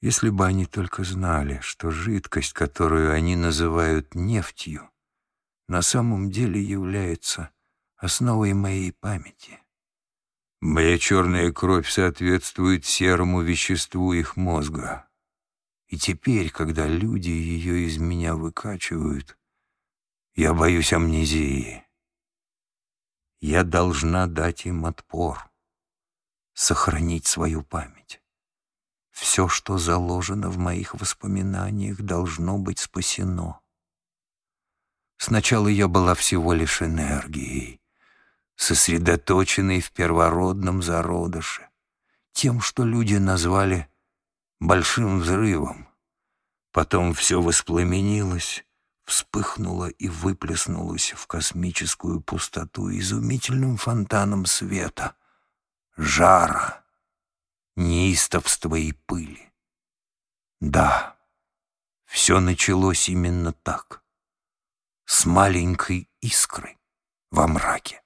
Если бы они только знали, что жидкость, которую они называют нефтью, на самом деле является основой моей памяти. Моя черная кровь соответствует серому веществу их мозга. И теперь, когда люди ее из меня выкачивают, я боюсь амнезии. Я должна дать им отпор, сохранить свою память. Все, что заложено в моих воспоминаниях, должно быть спасено. Сначала я была всего лишь энергией, сосредоточенной в первородном зародыше, тем, что люди назвали большим взрывом. Потом все воспламенилось, вспыхнуло и выплеснулось в космическую пустоту изумительным фонтаном света, жара, неистовства и пыли. Да, все началось именно так, с маленькой искры во мраке.